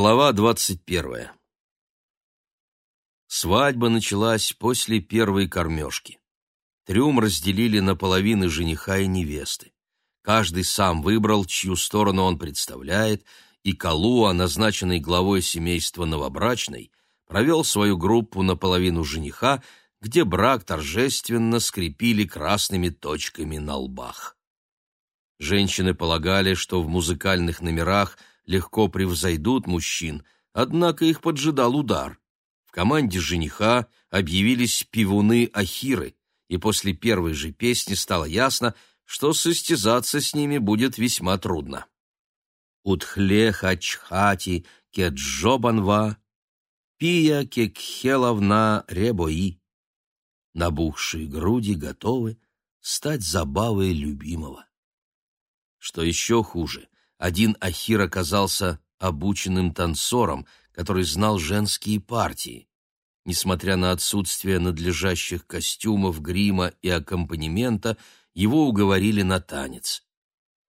Глава двадцать первая. Свадьба началась после первой кормежки. Трюм разделили на половины жениха и невесты. Каждый сам выбрал, чью сторону он представляет, и Калуа, назначенный главой семейства новобрачной, провел свою группу на половину жениха, где брак торжественно скрепили красными точками на лбах. Женщины полагали, что в музыкальных номерах – легко превзойдут мужчин, однако их поджидал удар. В команде жениха объявились пивуны Ахиры, и после первой же песни стало ясно, что состязаться с ними будет весьма трудно. Утхле хачхати кеджобанва, пия кекхеловна ребои. Набухшие груди готовы стать забавой любимого. Что еще хуже, один Ахир оказался обученным танцором, который знал женские партии. Несмотря на отсутствие надлежащих костюмов, грима и аккомпанемента, его уговорили на танец.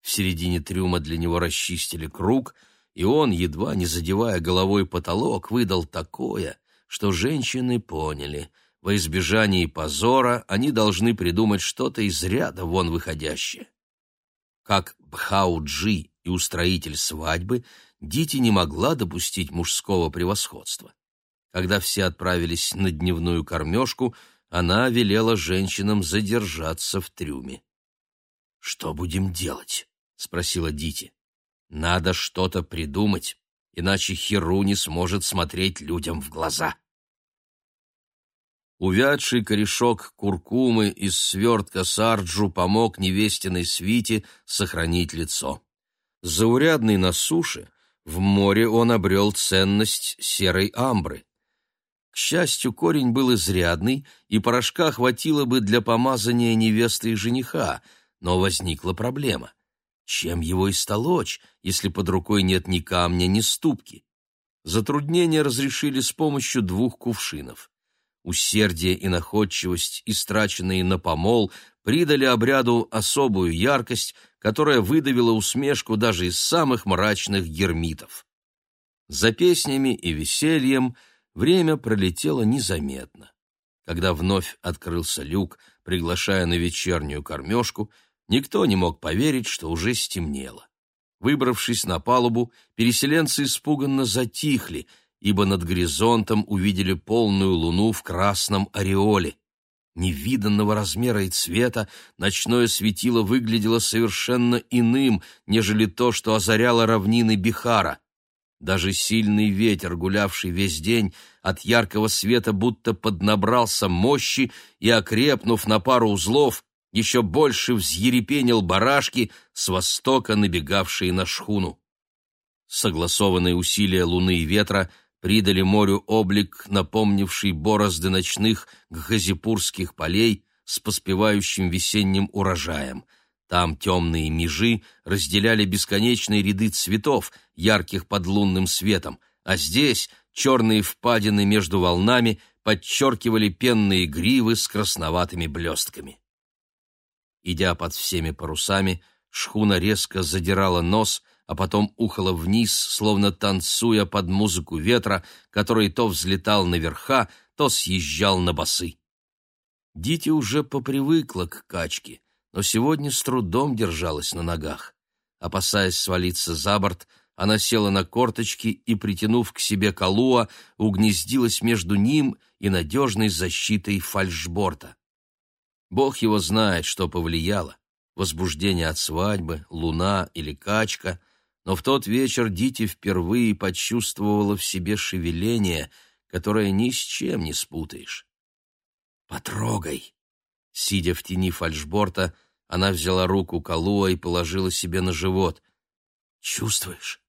В середине трюма для него расчистили круг, и он, едва не задевая головой потолок, выдал такое, что женщины поняли — во избежание позора они должны придумать что-то из ряда вон выходящее. Как Бхауджи и устроитель свадьбы, Дити не могла допустить мужского превосходства. Когда все отправились на дневную кормежку, она велела женщинам задержаться в трюме. «Что будем делать?» — спросила Дити. «Надо что-то придумать, иначе Херу не сможет смотреть людям в глаза». Увядший корешок куркумы из свертка сарджу помог невестиной свите сохранить лицо. Заурядный на суше, в море он обрел ценность серой амбры. К счастью, корень был изрядный, и порошка хватило бы для помазания невесты и жениха, но возникла проблема. Чем его истолочь, если под рукой нет ни камня, ни ступки? Затруднение разрешили с помощью двух кувшинов. Усердие и находчивость, истраченные на помол, придали обряду особую яркость, которая выдавила усмешку даже из самых мрачных гермитов. За песнями и весельем время пролетело незаметно. Когда вновь открылся люк, приглашая на вечернюю кормежку, никто не мог поверить, что уже стемнело. Выбравшись на палубу, переселенцы испуганно затихли — ибо над горизонтом увидели полную луну в красном ореоле. Невиданного размера и цвета ночное светило выглядело совершенно иным, нежели то, что озаряло равнины Бихара. Даже сильный ветер, гулявший весь день, от яркого света будто поднабрался мощи и, окрепнув на пару узлов, еще больше взъерепенил барашки с востока, набегавшие на шхуну. Согласованные усилия луны и ветра придали морю облик, напомнивший борозды ночных газипурских полей с поспевающим весенним урожаем. Там темные межи разделяли бесконечные ряды цветов, ярких под лунным светом, а здесь черные впадины между волнами подчеркивали пенные гривы с красноватыми блестками. Идя под всеми парусами, шхуна резко задирала нос — а потом ухала вниз, словно танцуя под музыку ветра, который то взлетал наверха, то съезжал на басы. Дити уже попривыкла к качке, но сегодня с трудом держалась на ногах. Опасаясь свалиться за борт, она села на корточки и, притянув к себе Калуа, угнездилась между ним и надежной защитой фальшборта. Бог его знает, что повлияло — возбуждение от свадьбы, луна или качка, но в тот вечер Дити впервые почувствовала в себе шевеление, которое ни с чем не спутаешь. «Потрогай!» Сидя в тени фальшборта, она взяла руку Калуа и положила себе на живот. «Чувствуешь?»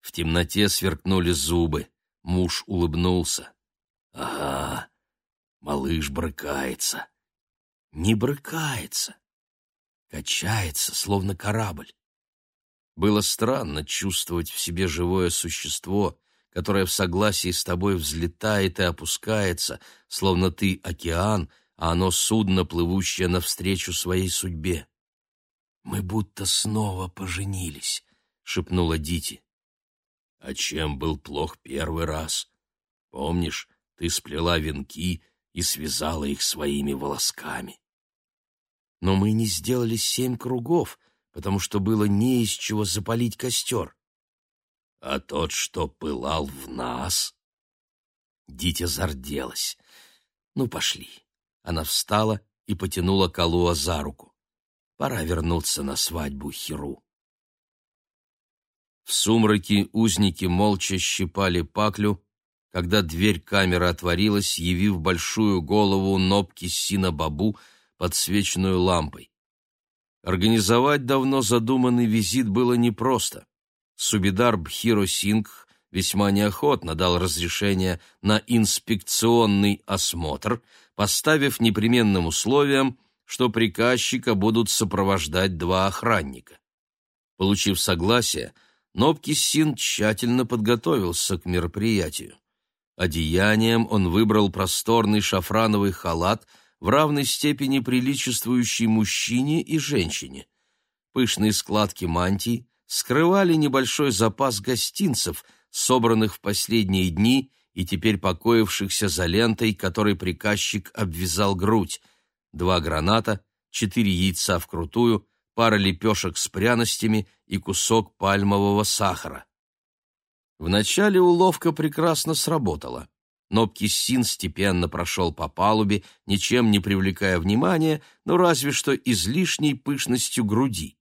В темноте сверкнули зубы. Муж улыбнулся. «Ага, малыш брыкается». «Не брыкается. Качается, словно корабль. Было странно чувствовать в себе живое существо, которое в согласии с тобой взлетает и опускается, словно ты океан, а оно судно, плывущее навстречу своей судьбе. «Мы будто снова поженились», — шепнула Дити. А чем был плох первый раз? Помнишь, ты сплела венки и связала их своими волосками. Но мы не сделали семь кругов, потому что было не из чего запалить костер. А тот, что пылал в нас? Дитя зарделась. Ну, пошли. Она встала и потянула Калуа за руку. Пора вернуться на свадьбу Хиру. В сумраке узники молча щипали паклю, когда дверь камеры отворилась, явив большую голову Нобки Сина-Бабу, подсвеченную лампой. Организовать давно задуманный визит было непросто. Субидар Бхиро Сингх весьма неохотно дал разрешение на инспекционный осмотр, поставив непременным условием, что приказчика будут сопровождать два охранника. Получив согласие, Нобки Син тщательно подготовился к мероприятию. Одеянием он выбрал просторный шафрановый халат, в равной степени приличествующий мужчине и женщине. Пышные складки мантий скрывали небольшой запас гостинцев, собранных в последние дни и теперь покоившихся за лентой, которой приказчик обвязал грудь, два граната, четыре яйца вкрутую, пара лепешек с пряностями и кусок пальмового сахара. Вначале уловка прекрасно сработала. Но Пкиссин степенно прошел по палубе, ничем не привлекая внимания, но разве что излишней пышностью груди.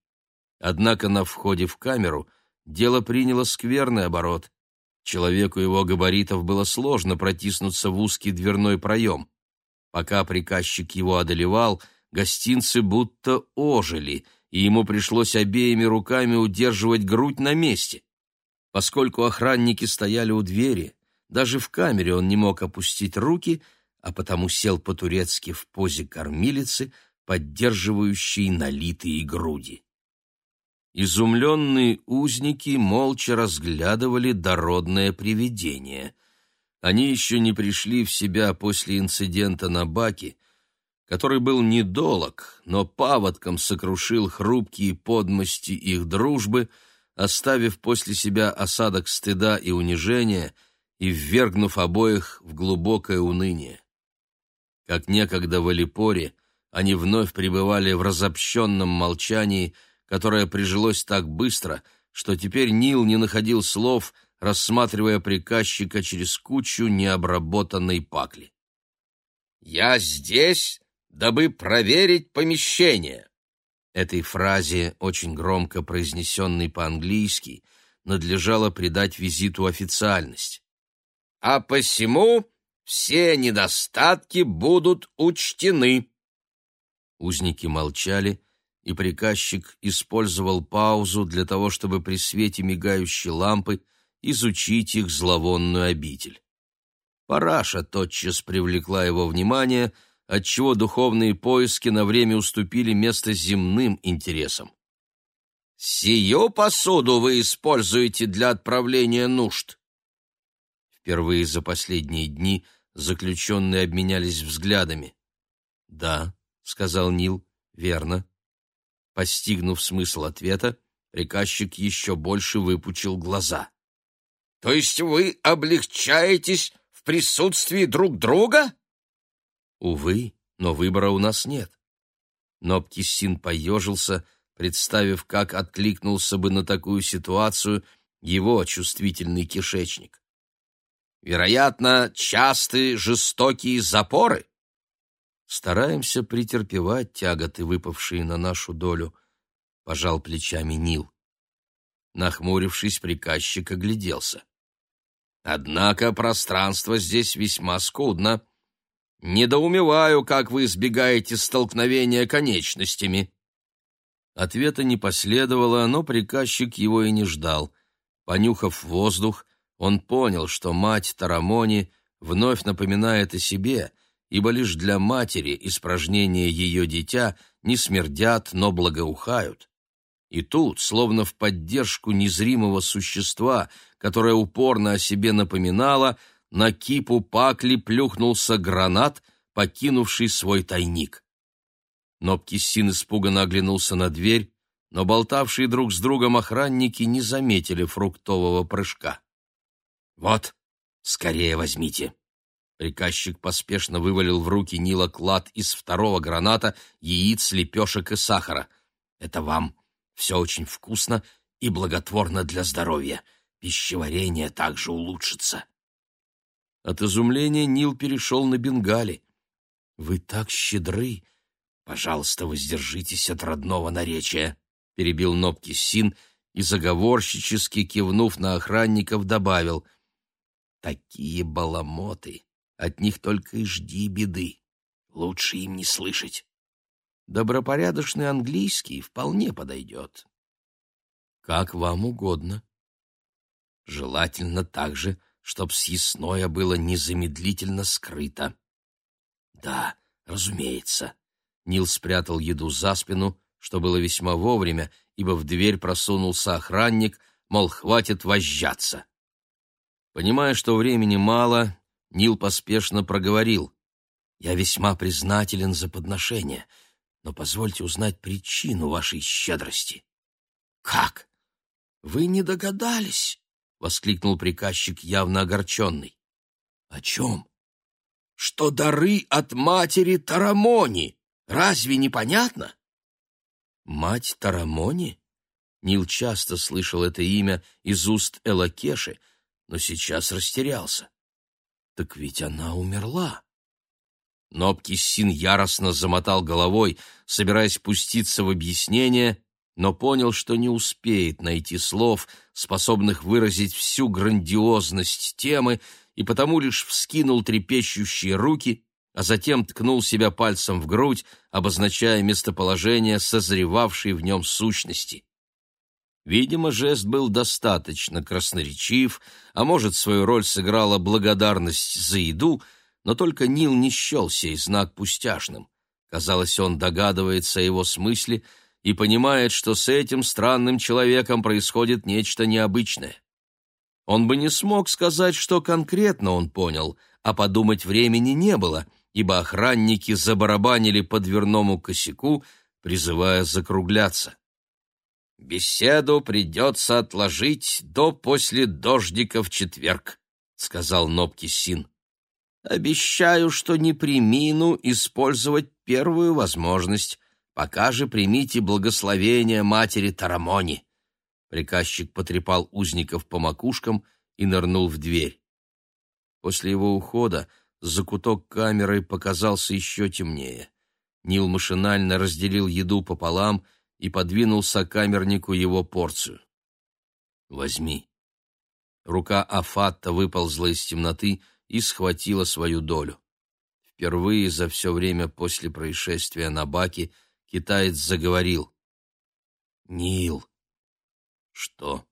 Однако на входе в камеру дело приняло скверный оборот. Человеку его габаритов было сложно протиснуться в узкий дверной проем. Пока приказчик его одолевал, гостинцы будто ожили, и ему пришлось обеими руками удерживать грудь на месте. Поскольку охранники стояли у двери, даже в камере он не мог опустить руки, а потому сел по-турецки в позе кормилицы, поддерживающей налитые груди. Изумленные узники молча разглядывали дородное привидение. Они еще не пришли в себя после инцидента на баке, который был недолог, но паводком сокрушил хрупкие подмости их дружбы — оставив после себя осадок стыда и унижения и ввергнув обоих в глубокое уныние. Как некогда в Алипоре, они вновь пребывали в разобщенном молчании, которое прижилось так быстро, что теперь Нил не находил слов, рассматривая приказчика через кучу необработанной пакли. «Я здесь, дабы проверить помещение», Этой фразе, очень громко произнесенной по-английски, надлежало придать визиту официальность. «А посему все недостатки будут учтены». Узники молчали, и приказчик использовал паузу для того, чтобы при свете мигающей лампы изучить их зловонную обитель. Параша тотчас привлекла его внимание — отчего духовные поиски на время уступили место земным интересам. «Сию посуду вы используете для отправления нужд?» Впервые за последние дни заключенные обменялись взглядами. «Да», — сказал Нил, — «верно». Постигнув смысл ответа, приказчик еще больше выпучил глаза. «То есть вы облегчаетесь в присутствии друг друга?» Увы, но выбора у нас нет. Но Птисин поежился, представив, как откликнулся бы на такую ситуацию его чувствительный кишечник. Вероятно, частые жестокие запоры. Стараемся претерпевать тяготы, выпавшие на нашу долю, — пожал плечами Нил. Нахмурившись, приказчик огляделся. Однако пространство здесь весьма скудно. Недоумеваю, как вы избегаете столкновения конечностями. Ответа не последовало, но приказчик его и не ждал. Понюхав воздух, он понял, что мать Тарамони вновь напоминает о себе, ибо лишь для матери испражнения ее дитя не смердят, но благоухают. И тут, словно в поддержку незримого существа, которое упорно о себе напоминало, на кипу пакли плюхнулся гранат, покинувший свой тайник. Нобкисин испуганно оглянулся на дверь, но болтавшие друг с другом охранники не заметили фруктового прыжка. Вот, скорее возьмите. Приказчик поспешно вывалил в руки Нила клад из второго граната, яиц, лепешек и сахара. Это вам. Все очень вкусно и благотворно для здоровья. Пищеварение также улучшится. От изумления Нил перешел на бенгали. «Вы так щедры! Пожалуйста, воздержитесь от родного наречия!» — перебил Нобки Син и, заговорщически кивнув на охранников, добавил. «Такие баламоты! От них только и жди беды. Лучше им не слышать. Добропорядочный английский вполне подойдет». «Как вам угодно», Желательно также, чтоб съестное было незамедлительно скрыто. Да, разумеется. Нил спрятал еду за спину, что было весьма вовремя, ибо в дверь просунулся охранник, мол, хватит возжаться. Понимая, что времени мало, Нил поспешно проговорил. «Я весьма признателен за подношение, но позвольте узнать причину вашей щедрости». «Как? Вы не догадались?» воскликнул приказчик, явно огорченный. О чем? Что дары от матери Тарамони. Разве не понятно? Мать Тарамони? Нил часто слышал это имя из уст Элакеши, но сейчас растерялся. Так ведь она умерла. Нобкиссин яростно замотал головой, собираясь пуститься в объяснение, но понял, что не успеет найти слов, способных выразить всю грандиозность темы, и потому лишь вскинул трепещущие руки, а затем ткнул себя пальцем в грудь, обозначая местоположение созревавшей в нем сущности. Видимо, жест был достаточно красноречив, а может, свою роль сыграла благодарность за еду, но только Нил не счел сей знак пустяшным. Казалось, он догадывается о его смысле — и понимает, что с этим странным человеком происходит нечто необычное. Он бы не смог сказать, что конкретно он понял, а подумать времени не было, ибо охранники забарабанили по дверному косяку, призывая закругляться. «Беседу придется отложить до после дождика в четверг», — сказал Нобки Син. «Обещаю, что не примину использовать первую возможность, Пока же примите благословение матери Тарамони. Приказчик потрепал узников по макушкам и нырнул в дверь. После его ухода закуток камеры показался еще темнее. Нил машинально разделил еду пополам и подвинул сокамернику его порцию. «Возьми». Рука Афатта выползла из темноты и схватила свою долю. Впервые за все время после происшествия на Баке Китаец заговорил. «Нил». «Что?»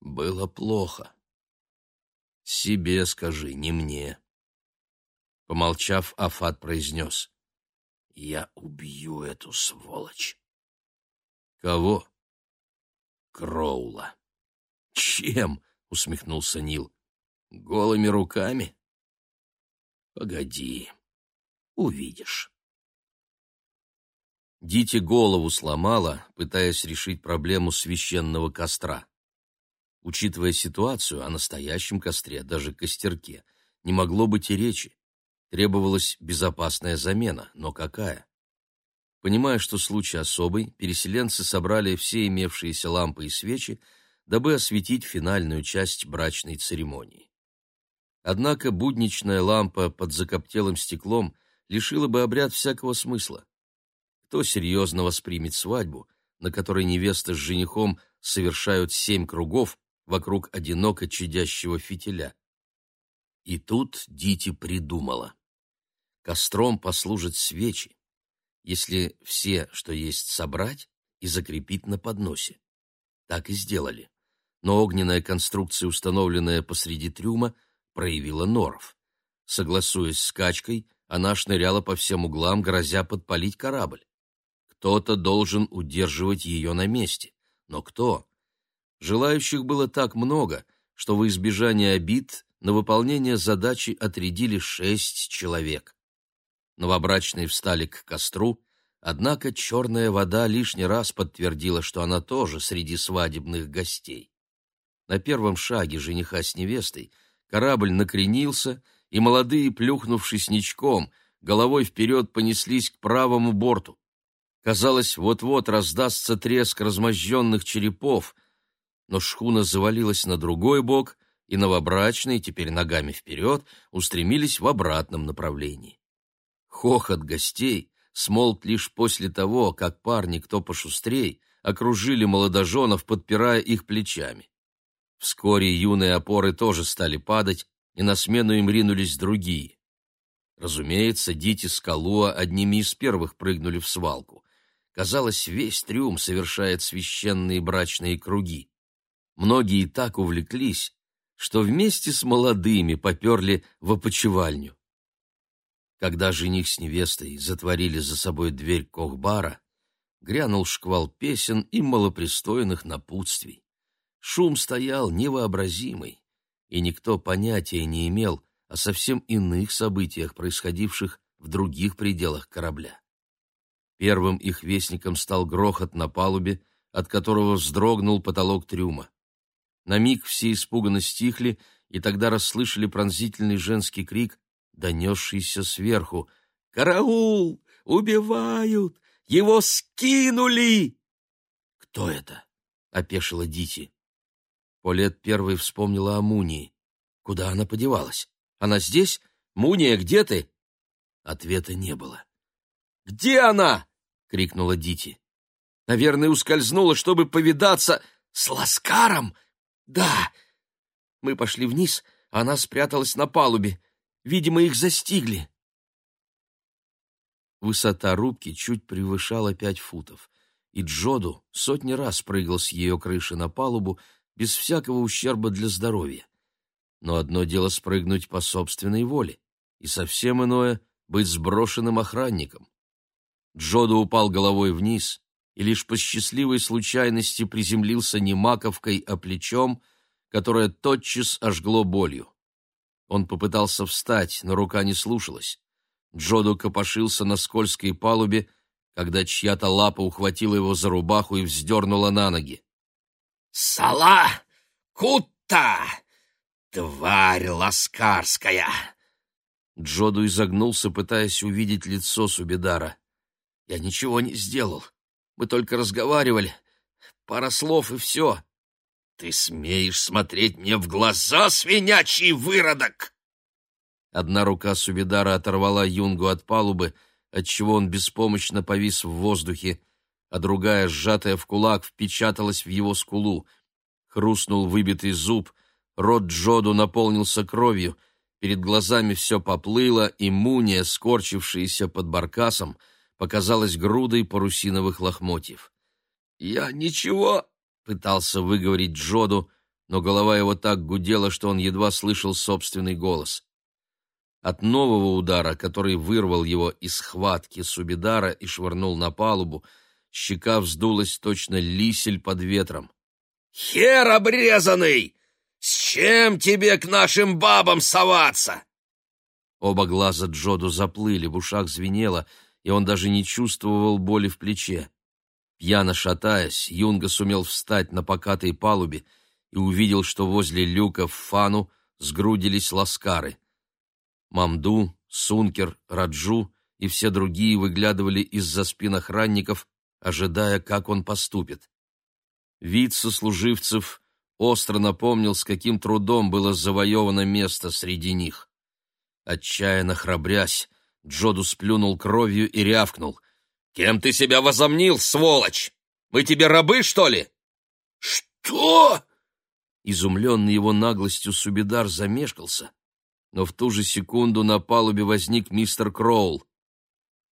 «Было плохо. Себе скажи, не мне». Помолчав, Афат произнес. «Я убью эту сволочь». «Кого?» «Кроула». «Чем?» — усмехнулся Нил. «Голыми руками?» «Погоди, увидишь». Дити голову сломала, пытаясь решить проблему священного костра. Учитывая ситуацию о настоящем костре, даже костерке, не могло быть и речи. Требовалась безопасная замена, но какая? Понимая, что случай особый, переселенцы собрали все имевшиеся лампы и свечи, дабы осветить финальную часть брачной церемонии. Однако будничная лампа под закоптелым стеклом лишила бы обряд всякого смысла. Кто серьезно воспримет свадьбу, на которой невеста с женихом совершают семь кругов вокруг одиноко чадящего фитиля? И тут Дити придумала. Костром послужат свечи, если все, что есть, собрать и закрепить на подносе. Так и сделали. Но огненная конструкция, установленная посреди трюма, проявила норов. Согласуясь с качкой, она шныряла по всем углам, грозя подпалить корабль. Кто-то должен удерживать ее на месте. Но кто? Желающих было так много, что в избежание обид на выполнение задачи отрядили шесть человек. Новобрачные встали к костру, однако черная вода лишний раз подтвердила, что она тоже среди свадебных гостей. На первом шаге жениха с невестой корабль накренился, и молодые, плюхнувшись ничком, головой вперед понеслись к правому борту. Казалось, вот-вот раздастся треск размозженных черепов, но шхуна завалилась на другой бок, и новобрачные, теперь ногами вперед, устремились в обратном направлении. Хохот гостей смолк лишь после того, как парни, кто пошустрей, окружили молодоженов, подпирая их плечами. Вскоре юные опоры тоже стали падать, и на смену им ринулись другие. Разумеется, Дити с Калуа одними из первых прыгнули в свалку. Казалось, весь трюм совершает священные брачные круги. Многие так увлеклись, что вместе с молодыми поперли в опочивальню. Когда жених с невестой затворили за собой дверь кохбара, грянул шквал песен и малопристойных напутствий. Шум стоял невообразимый, и никто понятия не имел о совсем иных событиях, происходивших в других пределах корабля. Первым их вестником стал грохот на палубе, от которого вздрогнул потолок трюма. На миг все испуганно стихли, и тогда расслышали пронзительный женский крик, донесшийся сверху. «Караул! Убивают! Его скинули!» «Кто это?» — опешила Дити. Полет первой вспомнила о Мунии. Куда она подевалась? Она здесь? Муния, где ты? Ответа не было. «Где она?» — крикнула Дити. «Наверное, ускользнула, чтобы повидаться с Ласкаром?» «Да!» Мы пошли вниз, а она спряталась на палубе. Видимо, их застигли. Высота рубки чуть превышала пять футов, и Джоду сотни раз прыгал с ее крыши на палубу, без всякого ущерба для здоровья. Но одно дело спрыгнуть по собственной воле, и совсем иное — быть сброшенным охранником. Джоду упал головой вниз и лишь по счастливой случайности приземлился не маковкой, а плечом, которое тотчас ожгло болью. Он попытался встать, но рука не слушалась. Джоду копошился на скользкой палубе, когда чья-то лапа ухватила его за рубаху и вздернула на ноги. «Сала! Кутта! Тварь ласкарская!» Джоду изогнулся, пытаясь увидеть лицо Субидара. «Я ничего не сделал. Мы только разговаривали. Пара слов и все». «Ты смеешь смотреть мне в глаза, свинячий выродок!» Одна рука Субидара оторвала Юнгу от палубы, отчего он беспомощно повис в воздухе, а другая, сжатая в кулак, впечаталась в его скулу. Хрустнул выбитый зуб, рот Джоду наполнился кровью, перед глазами все поплыло, и Муния, скорчившаяся под баркасом, показалась грудой парусиновых лохмотьев. «Я ничего!» — пытался выговорить Джоду, но голова его так гудела, что он едва слышал собственный голос. От нового удара, который вырвал его из схватки Субидара и швырнул на палубу, щека вздулась точно лисель под ветром. «Хер обрезанный! С чем тебе к нашим бабам соваться?» Оба глаза Джоду заплыли, в ушах звенело, и он даже не чувствовал боли в плече. Пьяно шатаясь, Юнга сумел встать на покатой палубе и увидел, что возле люка в фану сгрудились ласкары. Мамду, Сункер, Раджу и все другие выглядывали из-за спин охранников, ожидая, как он поступит. Вид сослуживцев остро напомнил, с каким трудом было завоевано место среди них. Отчаянно храбрясь, Джоду сплюнул кровью и рявкнул. «Кем ты себя возомнил, сволочь? Мы тебе рабы, что ли?» «Что?» Изумленный его наглостью Субидар замешкался, но в ту же секунду на палубе возник мистер Кроул.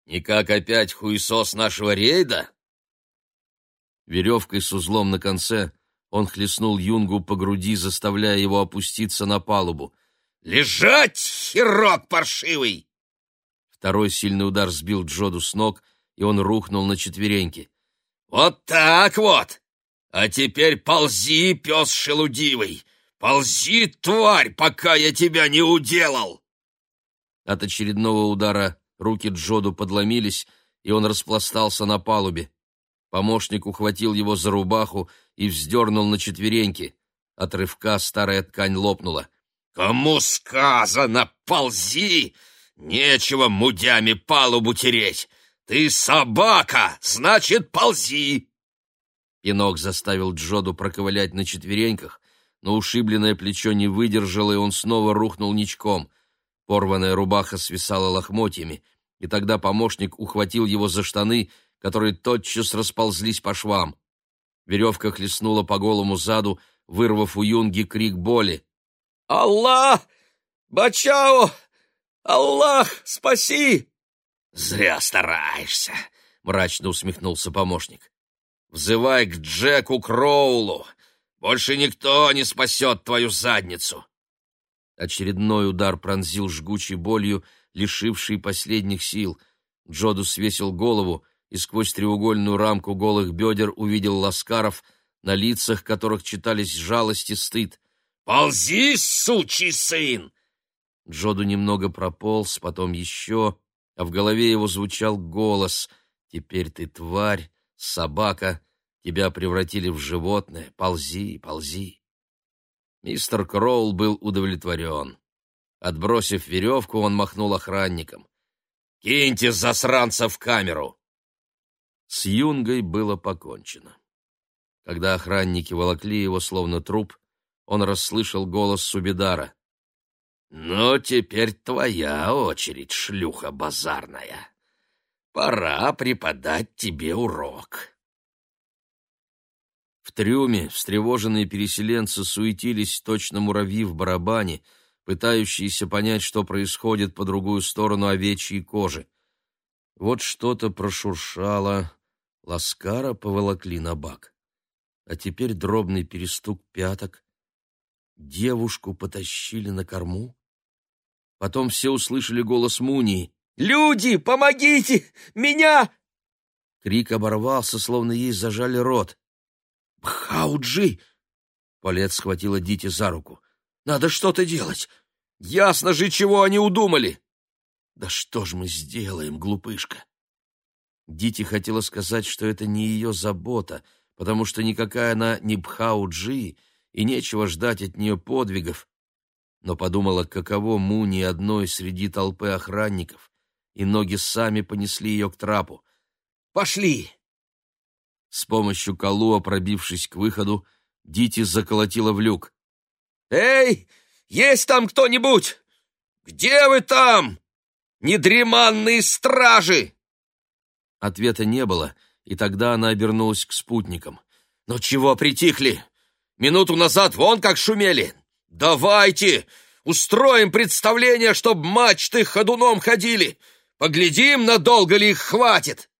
«Никак опять хуесос нашего рейда?» Веревкой с узлом на конце он хлестнул Юнгу по груди, заставляя его опуститься на палубу. «Лежать, херок паршивый!» Второй сильный удар сбил Джоду с ног, и он рухнул на четвереньки. «Вот так вот! А теперь ползи, пес шелудивый! Ползи, тварь, пока я тебя не уделал!» От очередного удара руки Джоду подломились, и он распластался на палубе. Помощник ухватил его за рубаху и вздернул на четвереньки. От рывка старая ткань лопнула. «Кому сказано, ползи! Нечего мудями палубу тереть! Ты собака, значит, ползи!» Пинок заставил Джоду проковылять на четвереньках, но ушибленное плечо не выдержало, и он снова рухнул ничком. Порванная рубаха свисала лохмотьями, и тогда помощник ухватил его за штаны, которые тотчас расползлись по швам. Веревка хлестнула по голому заду, вырвав у юнги крик боли. «Аллах! Бачао! Аллах, спаси!» «Зря стараешься», — мрачно усмехнулся помощник. «Взывай к Джеку Кроулу. Больше никто не спасет твою задницу». Очередной удар пронзил жгучей болью, лишивший последних сил. Джоду свесил голову и сквозь треугольную рамку голых бедер увидел ласкаров, на лицах которых читались жалость и стыд. «Ползи, сучий сын!» Джоду немного прополз, потом еще, а в голове его звучал голос «Теперь ты тварь, собака, тебя превратили в животное, ползи, ползи». Мистер Кроул был удовлетворен. Отбросив веревку, он махнул охранникам. «Киньте засранца в камеру!» С Юнгой было покончено. Когда охранники волокли его, словно труп, он расслышал голос Субидара. «Ну, теперь твоя очередь, шлюха базарная. Пора преподать тебе урок». В трюме встревоженные переселенцы суетились точно муравьи в барабане, пытающиеся понять, что происходит по другую сторону овечьей кожи. Вот что-то прошуршало, ласкара поволокли на бак. А теперь дробный перестук пяток. Девушку потащили на корму. Потом все услышали голос Мунии. «Люди, помогите! Меня!» Крик оборвался, словно ей зажали рот. «Хауджи!» Палет схватила Дити за руку. «Надо что-то делать! Ясно же, чего они удумали!» «Да что ж мы сделаем, глупышка?» Дити хотела сказать, что это не ее забота, потому что никакая она не Бхауджи, и нечего ждать от нее подвигов, но подумала, каково Муни одной среди толпы охранников, и ноги сами понесли ее к трапу. «Пошли!» С помощью Калуа, пробившись к выходу, Дити заколотила в люк. «Эй, есть там кто-нибудь? Где вы там? Недреманные стражи!» Ответа не было, и тогда она обернулась к спутникам. «Ну чего притихли? Минуту назад вон как шумели! Давайте! Устроим представление, чтоб мачты ходуном ходили! Поглядим, надолго ли их хватит!»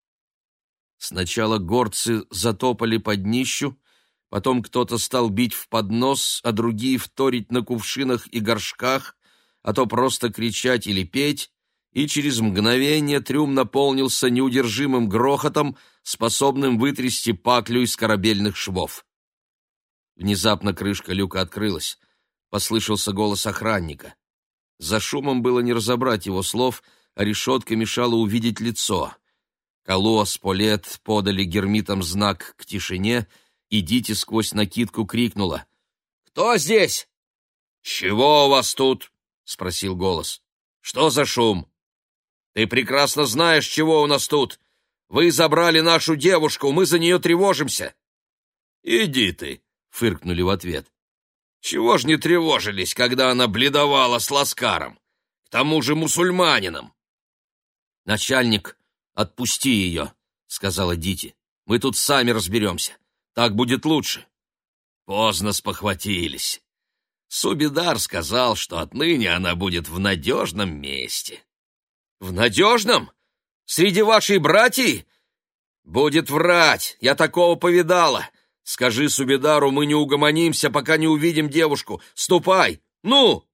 Сначала горцы затопали под днищу, потом кто-то стал бить в поднос, а другие вторить на кувшинах и горшках, а то просто кричать или петь, и через мгновение трюм наполнился неудержимым грохотом, способным вытрясти паклю из корабельных швов. Внезапно крышка люка открылась. Послышался голос охранника. За шумом было не разобрать его слов, а решетка мешала увидеть лицо. Калуа с Полет подали гермитам знак к тишине, и Дити сквозь накидку крикнула. «Кто здесь?» «Чего у вас тут?» — спросил голос. «Что за шум?» «Ты прекрасно знаешь, чего у нас тут. Вы забрали нашу девушку, мы за нее тревожимся». «Иди ты», — фыркнули в ответ. «Чего ж не тревожились, когда она бледовала с Ласкаром? К тому же мусульманином». «Начальник, отпусти ее», — сказала Дити. «Мы тут сами разберемся. Так будет лучше». Поздно спохватились. Субидар сказал, что отныне она будет в надежном месте. В надежном? Среди вашей братьи? Будет врать, я такого повидала. Скажи Субидару, мы не угомонимся, пока не увидим девушку. Ступай, ну!»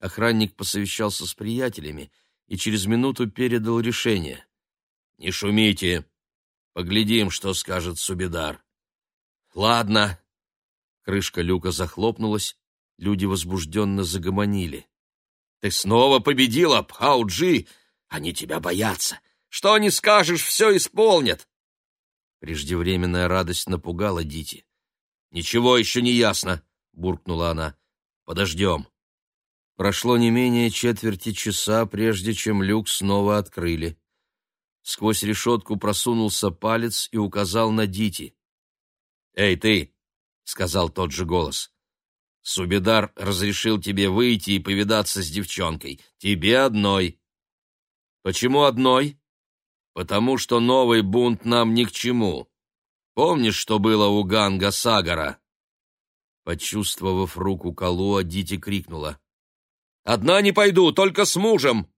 Охранник посовещался с приятелями и через минуту передал решение. «Не шумите. Поглядим, что скажет Субидар». «Ладно». Крышка люка захлопнулась, люди возбужденно загомонили. Ты снова победила, Пхауджи! Они тебя боятся. Что не скажешь, все исполнят!» Преждевременная радость напугала Дити. «Ничего еще не ясно. буркнула она. «Подождем». Прошло не менее четверти часа, прежде чем люк снова открыли. Сквозь решетку просунулся палец и указал на Дити. «Эй, ты!» — сказал тот же голос. «Субедар разрешил тебе выйти и повидаться с девчонкой. Тебе одной». «Почему одной?» «Потому что новый бунт нам ни к чему. Помнишь, что было у Ганга Сагара?» Почувствовав руку Калуа, Дити крикнула. «Одна не пойду, только с мужем!»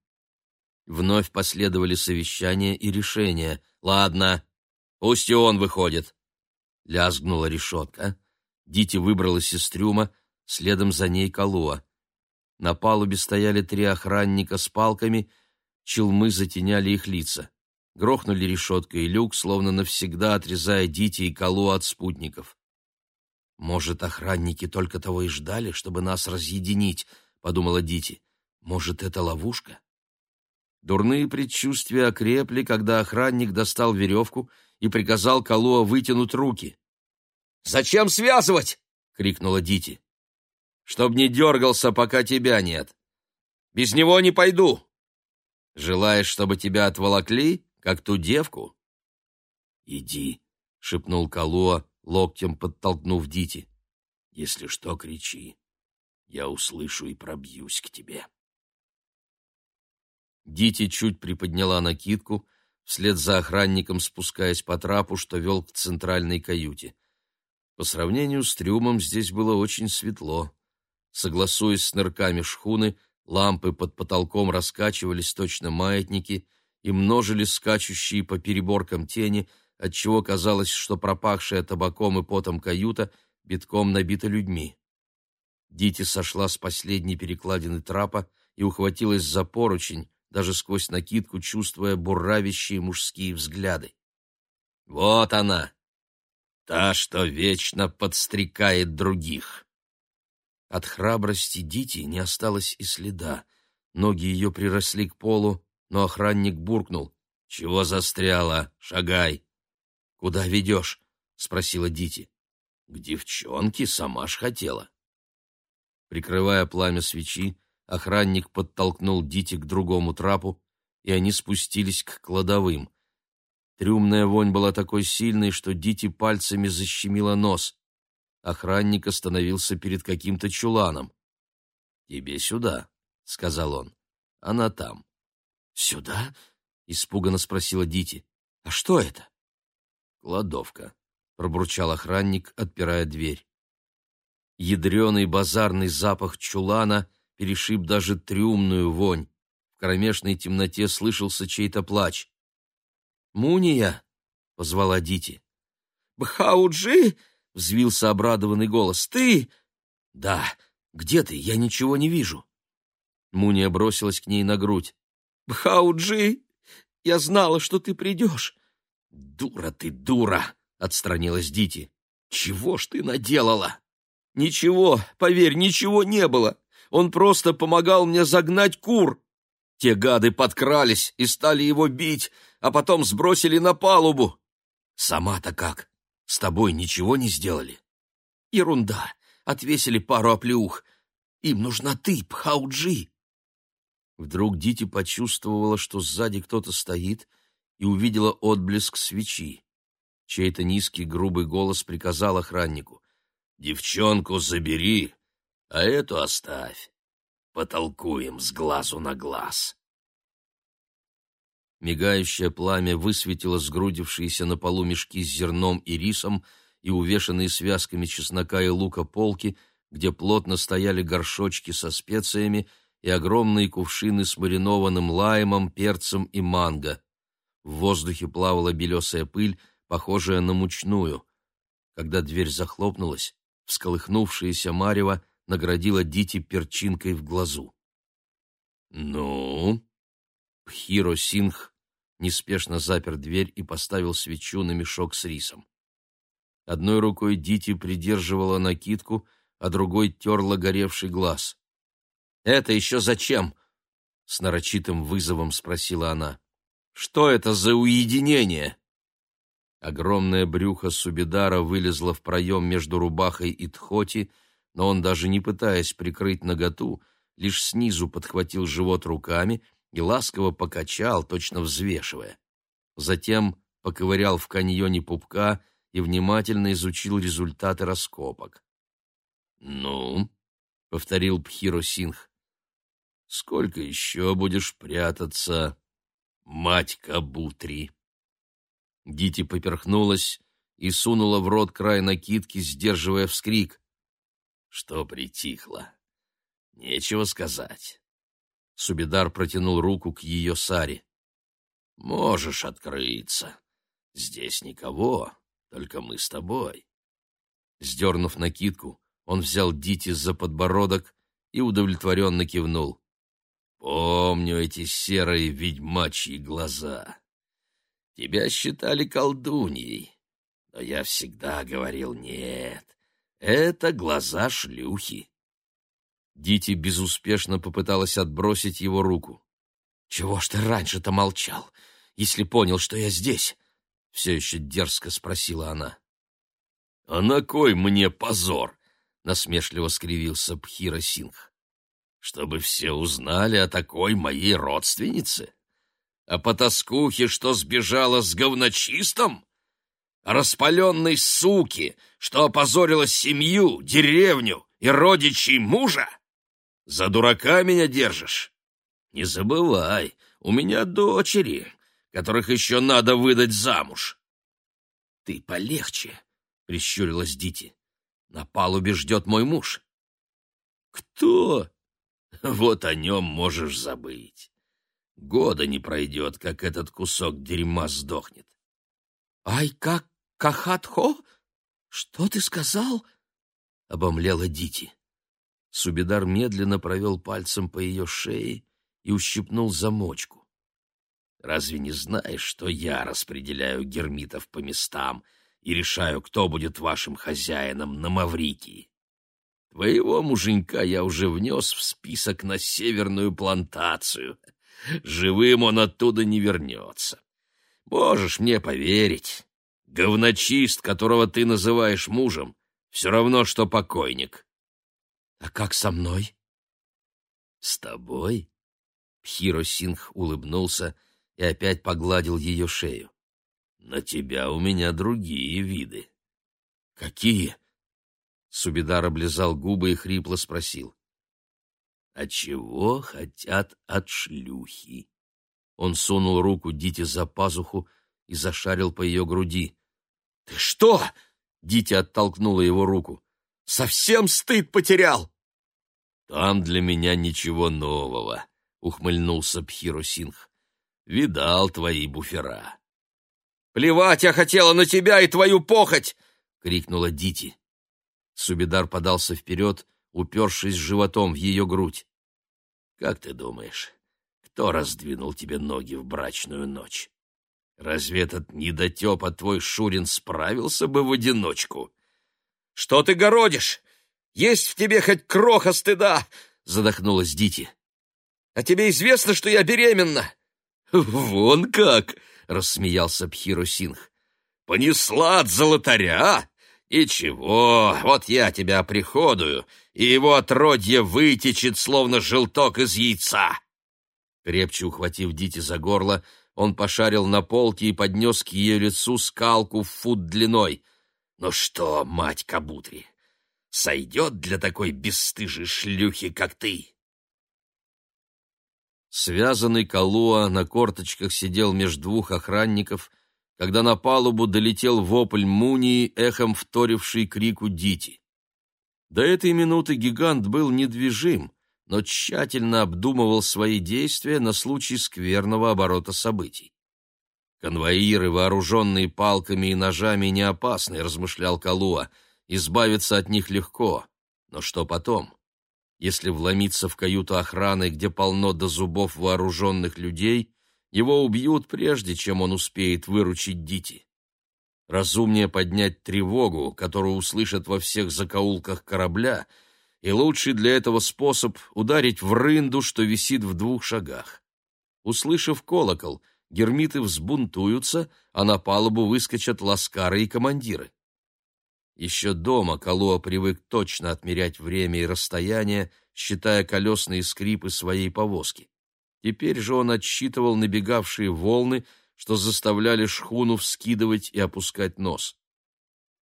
Вновь последовали совещания и решения. «Ладно, пусть и он выходит». Лязгнула решетка. Дити выбралась из трюма, следом за ней Калуа. На палубе стояли три охранника с палками, челмы затеняли их лица. Грохнули решетка и люк, словно навсегда отрезая Дити и Калуа от спутников. «Может, охранники только того и ждали, чтобы нас разъединить?» — подумала Дити. «Может, это ловушка?» Дурные предчувствия окрепли, когда охранник достал веревку и приказал Калуа вытянуть руки. «Зачем связывать?» — крикнула Дити. «Чтоб не дергался, пока тебя нет. Без него не пойду. Желаешь, чтобы тебя отволокли, как ту девку?» «Иди», — шепнул Калуа, локтем подтолкнув Дити. «Если что, кричи. Я услышу и пробьюсь к тебе». Дити чуть приподняла накидку, вслед за охранником спускаясь по трапу, что вел к центральной каюте. По сравнению с трюмом здесь было очень светло. Согласуясь с нырками шхуны, лампы под потолком раскачивались точно маятники и множили скачущие по переборкам тени, отчего казалось, что пропахшая табаком и потом каюта битком набита людьми. Дити сошла с последней перекладины трапа и ухватилась за поручень, даже сквозь накидку чувствуя буравящие мужские взгляды. «Вот она! Та, что вечно подстрекает других!» От храбрости Дити не осталось и следа. Ноги ее приросли к полу, но охранник буркнул. «Чего застряла? Шагай!» «Куда ведешь?» — спросила Дити. «К девчонке сама ж хотела». Прикрывая пламя свечи, охранник подтолкнул Дити к другому трапу, и они спустились к кладовым. Трюмная вонь была такой сильной, что Дити пальцами защемила нос. Охранник остановился перед каким-то чуланом. «Тебе сюда», — сказал он. «Она там». «Сюда?» — испуганно спросила Дити. «А что это?» «Кладовка», — пробурчал охранник, отпирая дверь. Ядреный базарный запах чулана перешиб даже трюмную вонь. В кромешной темноте слышался чей-то плач. «Муния!» — позвала Дити. «Бхауджи!» — взвился обрадованный голос. «Ты?» «Да. Где ты? Я ничего не вижу». Муния бросилась к ней на грудь. «Бхауджи! Я знала, что ты придешь!» «Дура ты, дура!» — отстранилась Дити. «Чего ж ты наделала?» «Ничего, поверь, ничего не было. Он просто помогал мне загнать кур. Те гады подкрались и стали его бить, а потом сбросили на палубу. Сама-то как? С тобой ничего не сделали?» «Ерунда. Отвесили пару оплеух. Им нужна ты, Пхауджи». Вдруг Дити почувствовала, что сзади кто-то стоит, и увидела отблеск свечи. Чей-то низкий грубый голос приказал охраннику. «Девчонку забери, а эту оставь. Потолкуем с глазу на глаз». Мигающее пламя высветило сгрудившиеся на полу мешки с зерном и рисом и увешанные связками чеснока и лука полки, где плотно стояли горшочки со специями и огромные кувшины с маринованным лаймом, перцем и манго. В воздухе плавала белесая пыль, похожая на мучную. Когда дверь захлопнулась, всколыхнувшаяся марево наградила Дити перчинкой в глазу. «Ну?» Пхиро Сингх неспешно запер дверь и поставил свечу на мешок с рисом. Одной рукой Дити придерживала накидку, а другой терла горевший глаз. «Это еще зачем?» — с нарочитым вызовом спросила она. Что это за уединение? Огромное брюхо Субидара вылезло в проем между рубахой и тхоти, но он, даже не пытаясь прикрыть наготу, лишь снизу подхватил живот руками и ласково покачал, точно взвешивая. Затем поковырял в каньоне пупка и внимательно изучил результаты раскопок. «Ну?» — повторил Пхиро Синх. «Сколько еще будешь прятаться, мать Кабутри?» Дити поперхнулась и сунула в рот край накидки, сдерживая вскрик. Что притихло? Нечего сказать. Субидар протянул руку к ее саре. «Можешь открыться. Здесь никого, только мы с тобой». Сдернув накидку, он взял Дити за подбородок и удовлетворенно кивнул. «Помню эти серые ведьмачьи глаза. Тебя считали колдуньей, но я всегда говорил нет. Это глаза шлюхи. Дити безуспешно попыталась отбросить его руку. «Чего ж ты раньше-то молчал, если понял, что я здесь?» — все еще дерзко спросила она. «А на кой мне позор?» — насмешливо скривился Пхира Сингх. «Чтобы все узнали о такой моей родственнице?» о потаскухе, что сбежала с говночистом? О распаленной суке, что опозорила семью, деревню и родичей мужа? За дурака меня держишь? Не забывай, у меня дочери, которых еще надо выдать замуж. — Ты полегче, — прищурилась Дити. — На палубе ждет мой муж. — Кто? Вот о нем можешь забыть. Года не пройдет, как этот кусок дерьма сдохнет. — Ай, как Кахатхо? Что ты сказал? — обомлела Дити. Субидар медленно провел пальцем по ее шее и ущипнул замочку. — Разве не знаешь, что я распределяю гермитов по местам и решаю, кто будет вашим хозяином на Маврикии? Твоего муженька я уже внес в список на северную плантацию. — Живым он оттуда не вернется. Можешь мне поверить. Говночист, которого ты называешь мужем, все равно, что покойник. — А как со мной? — С тобой? Пхиро Сингх улыбнулся и опять погладил ее шею. — На тебя у меня другие виды. — Какие? Субидар облизал губы и хрипло спросил. А чего хотят от шлюхи? Он сунул руку Дите за пазуху и зашарил по ее груди. — Ты что? — Дите оттолкнула его руку. — Совсем стыд потерял? — Там для меня ничего нового, — ухмыльнулся Пхиро Сингх. — Видал твои буфера. — Плевать я хотела на тебя и твою похоть! — крикнула Дити. Субидар подался вперед, упершись животом в ее грудь. Как ты думаешь, кто раздвинул тебе ноги в брачную ночь? Разве этот недотепа твой Шурин справился бы в одиночку? — Что ты городишь? Есть в тебе хоть кроха стыда? — задохнулась Дити. — А тебе известно, что я беременна? — Вон как! — рассмеялся Пхиро Синх. — Понесла от золотаря? И чего, вот я тебя приходую, и его отродье вытечет, словно желток из яйца. Крепче ухватив Дити за горло, он пошарил на полке и поднес к ее лицу скалку в фут длиной. «Ну что, мать Кабутри, сойдет для такой бесстыжей шлюхи, как ты?» Связанный Калуа на корточках сидел между двух охранников, когда на палубу долетел вопль Мунии, эхом вторивший крику Дити. До этой минуты гигант был недвижим, но тщательно обдумывал свои действия на случай скверного оборота событий. «Конвоиры, вооруженные палками и ножами, не опасны», — размышлял Калуа. «Избавиться от них легко. Но что потом? Если вломиться в каюту охраны, где полно до зубов вооруженных людей, его убьют прежде, чем он успеет выручить Дити. Разумнее поднять тревогу, которую услышат во всех закоулках корабля, и лучший для этого способ — ударить в рынду, что висит в двух шагах. Услышав колокол, гермиты взбунтуются, а на палубу выскочат ласкары и командиры. Еще дома Калуа привык точно отмерять время и расстояние, считая колесные скрипы своей повозки. Теперь же он отсчитывал набегавшие волны, что заставляли шхуну вскидывать и опускать нос.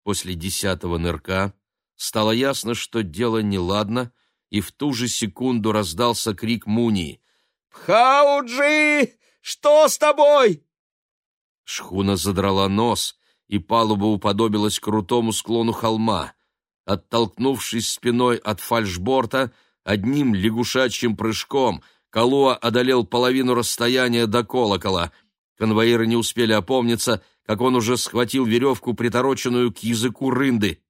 После десятого нырка стало ясно, что дело неладно, и в ту же секунду раздался крик Мунии. «Пхауджи! Что с тобой?» Шхуна задрала нос, и палуба уподобилась крутому склону холма. Оттолкнувшись спиной от фальшборта, одним лягушачьим прыжком Калуа одолел половину расстояния до колокола. Конвоиры не успели опомниться, как он уже схватил веревку, притороченную к языку рынды.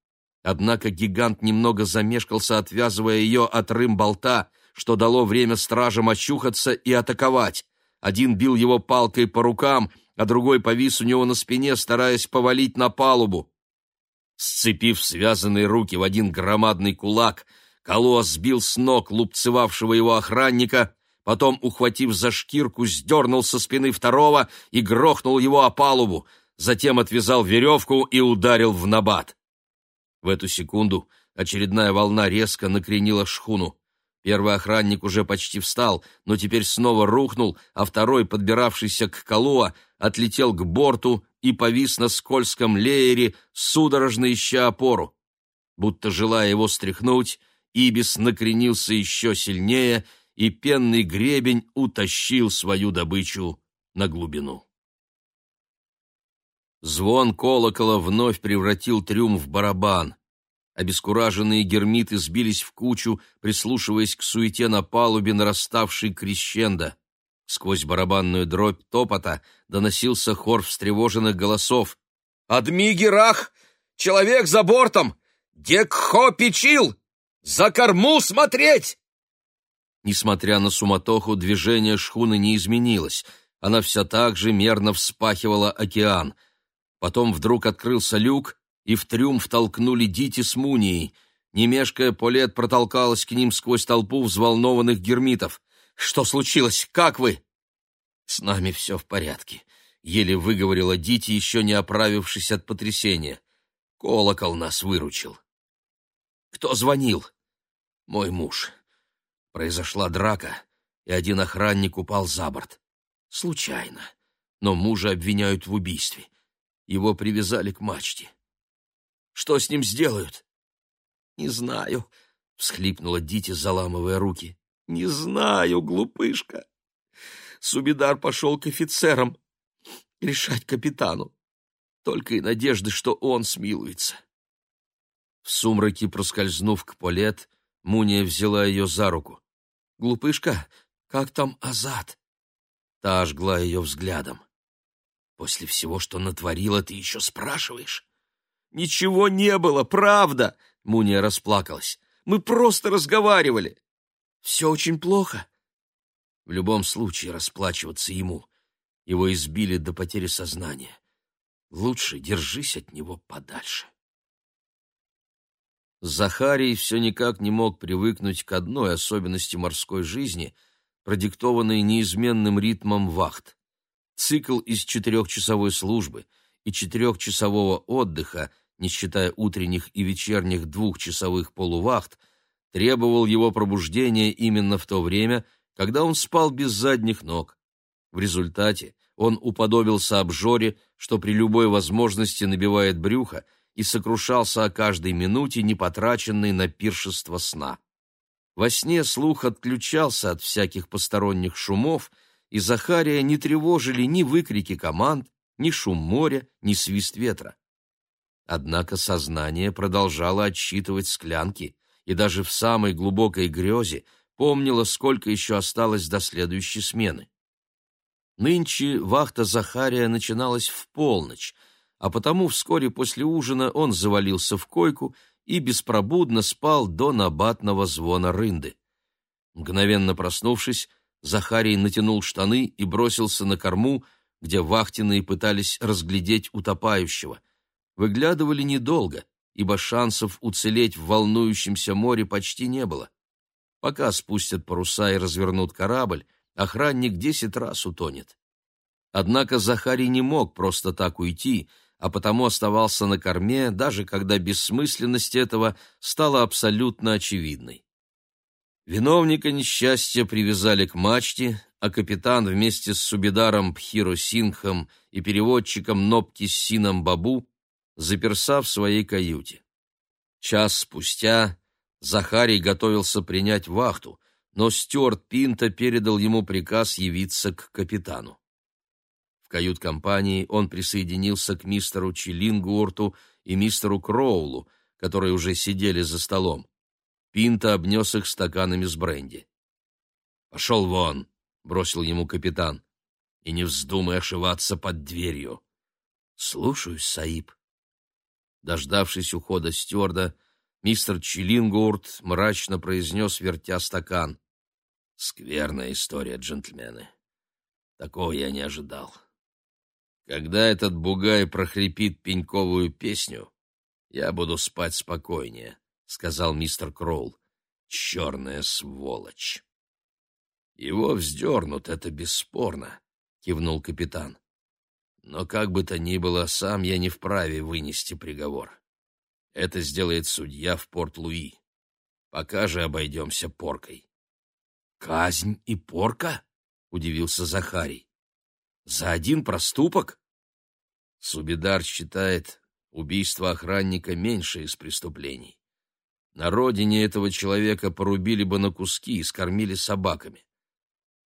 Однако гигант немного замешкался, отвязывая ее от рым-болта, что дало время стражам очухаться и атаковать. Один бил его палкой по рукам — а другой повис у него на спине, стараясь повалить на палубу. Сцепив связанные руки в один громадный кулак, Калуа сбил с ног лупцевавшего его охранника, потом, ухватив за шкирку, сдернул со спины второго и грохнул его о палубу, затем отвязал веревку и ударил в набат. В эту секунду очередная волна резко накренила шхуну. Первый охранник уже почти встал, но теперь снова рухнул, а второй, подбиравшийся к Калуа, отлетел к борту и повис на скользком леере, судорожно ища опору. Будто желая его стряхнуть, Ибис накренился еще сильнее, и пенный гребень утащил свою добычу на глубину. Звон колокола вновь превратил трюм в барабан. Обескураженные гермиты сбились в кучу, прислушиваясь к суете на палубе, нараставшей крещендо. Сквозь барабанную дробь топота доносился хор встревоженных голосов. «Адмигерах! Человек за бортом! Декхо печил! За корму смотреть!» Несмотря на суматоху, движение шхуны не изменилось. Она все так же мерно вспахивала океан. Потом вдруг открылся люк, и в трюм втолкнули Дити с Мунией. Немешкая Полет протолкалась к ним сквозь толпу взволнованных гермитов. «Что случилось? Как вы?» «С нами все в порядке», — еле выговорила Дити, еще не оправившись от потрясения. «Колокол нас выручил». «Кто звонил?» «Мой муж. Произошла драка, и один охранник упал за борт. Случайно. Но мужа обвиняют в убийстве. Его привязали к мачте. Что с ним сделают? Не знаю, всхлипнула Дити, заламывая руки. Не знаю, глупышка. Субидар пошел к офицерам решать капитану. Только и надежды, что он смилуется. В сумраке, проскользнув к Полет, Муния взяла ее за руку. «Глупышка, как там Азат?» Та ожгла ее взглядом. «После всего, что натворила, ты еще спрашиваешь?» «Ничего не было, правда!» — Муния расплакалась. «Мы просто разговаривали!» «Все очень плохо!» В любом случае расплачиваться ему. Его избили до потери сознания. Лучше держись от него подальше. Захарий все никак не мог привыкнуть к одной особенности морской жизни, продиктованной неизменным ритмом вахт. Цикл из четырехчасовой службы — и четырехчасового отдыха, не считая утренних и вечерних двухчасовых полувахт, требовал его пробуждения именно в то время, когда он спал без задних ног. В результате он уподобился обжоре, что при любой возможности набивает брюхо, и сокрушался о каждой минуте, не потраченной на пиршество сна. Во сне слух отключался от всяких посторонних шумов, и Захария не тревожили ни выкрики команд, ни шум моря, ни свист ветра. Однако сознание продолжало отсчитывать склянки, и даже в самой глубокой грезе помнило, сколько еще осталось до следующей смены. Нынче вахта Захария начиналась в полночь, а потому вскоре после ужина он завалился в койку и беспробудно спал до набатного звона рынды. Мгновенно проснувшись, Захарий натянул штаны и бросился на корму, где вахтенные пытались разглядеть утопающего. Выглядывали недолго, ибо шансов уцелеть в волнующемся море почти не было. Пока спустят паруса и развернут корабль, охранник десять раз утонет. Однако Захарий не мог просто так уйти, а потому оставался на корме, даже когда бессмысленность этого стала абсолютно очевидной. Виновника несчастья привязали к мачте, а капитан вместе с субидаром Пхиро Сингхом и переводчиком Нопки Сином Бабу заперся в своей каюте. Час спустя Захарий готовился принять вахту, но Стюарт Пинта передал ему приказ явиться к капитану. В кают-компании он присоединился к мистеру Чилингуорту и мистеру Кроулу, которые уже сидели за столом. Пинта обнес их стаканами с бренди. «Пошел вон!» — бросил ему капитан. «И не вздумай ошиваться под дверью». «Слушаюсь, Саиб». Дождавшись ухода стюарда, мистер Чилингуорт мрачно произнес, вертя стакан. «Скверная история, джентльмены. Такого я не ожидал». Когда этот бугай прохрипит пеньковую песню, я буду спать спокойнее, — сказал мистер Кроул. Черная сволочь. Его вздернут, это бесспорно, — кивнул капитан. Но как бы то ни было, сам я не вправе вынести приговор. Это сделает судья в Порт-Луи. Пока же обойдемся поркой. — Казнь и порка? — удивился Захарий. За один проступок? Субидар считает убийство охранника меньше из преступлений. На родине этого человека порубили бы на куски и скормили собаками.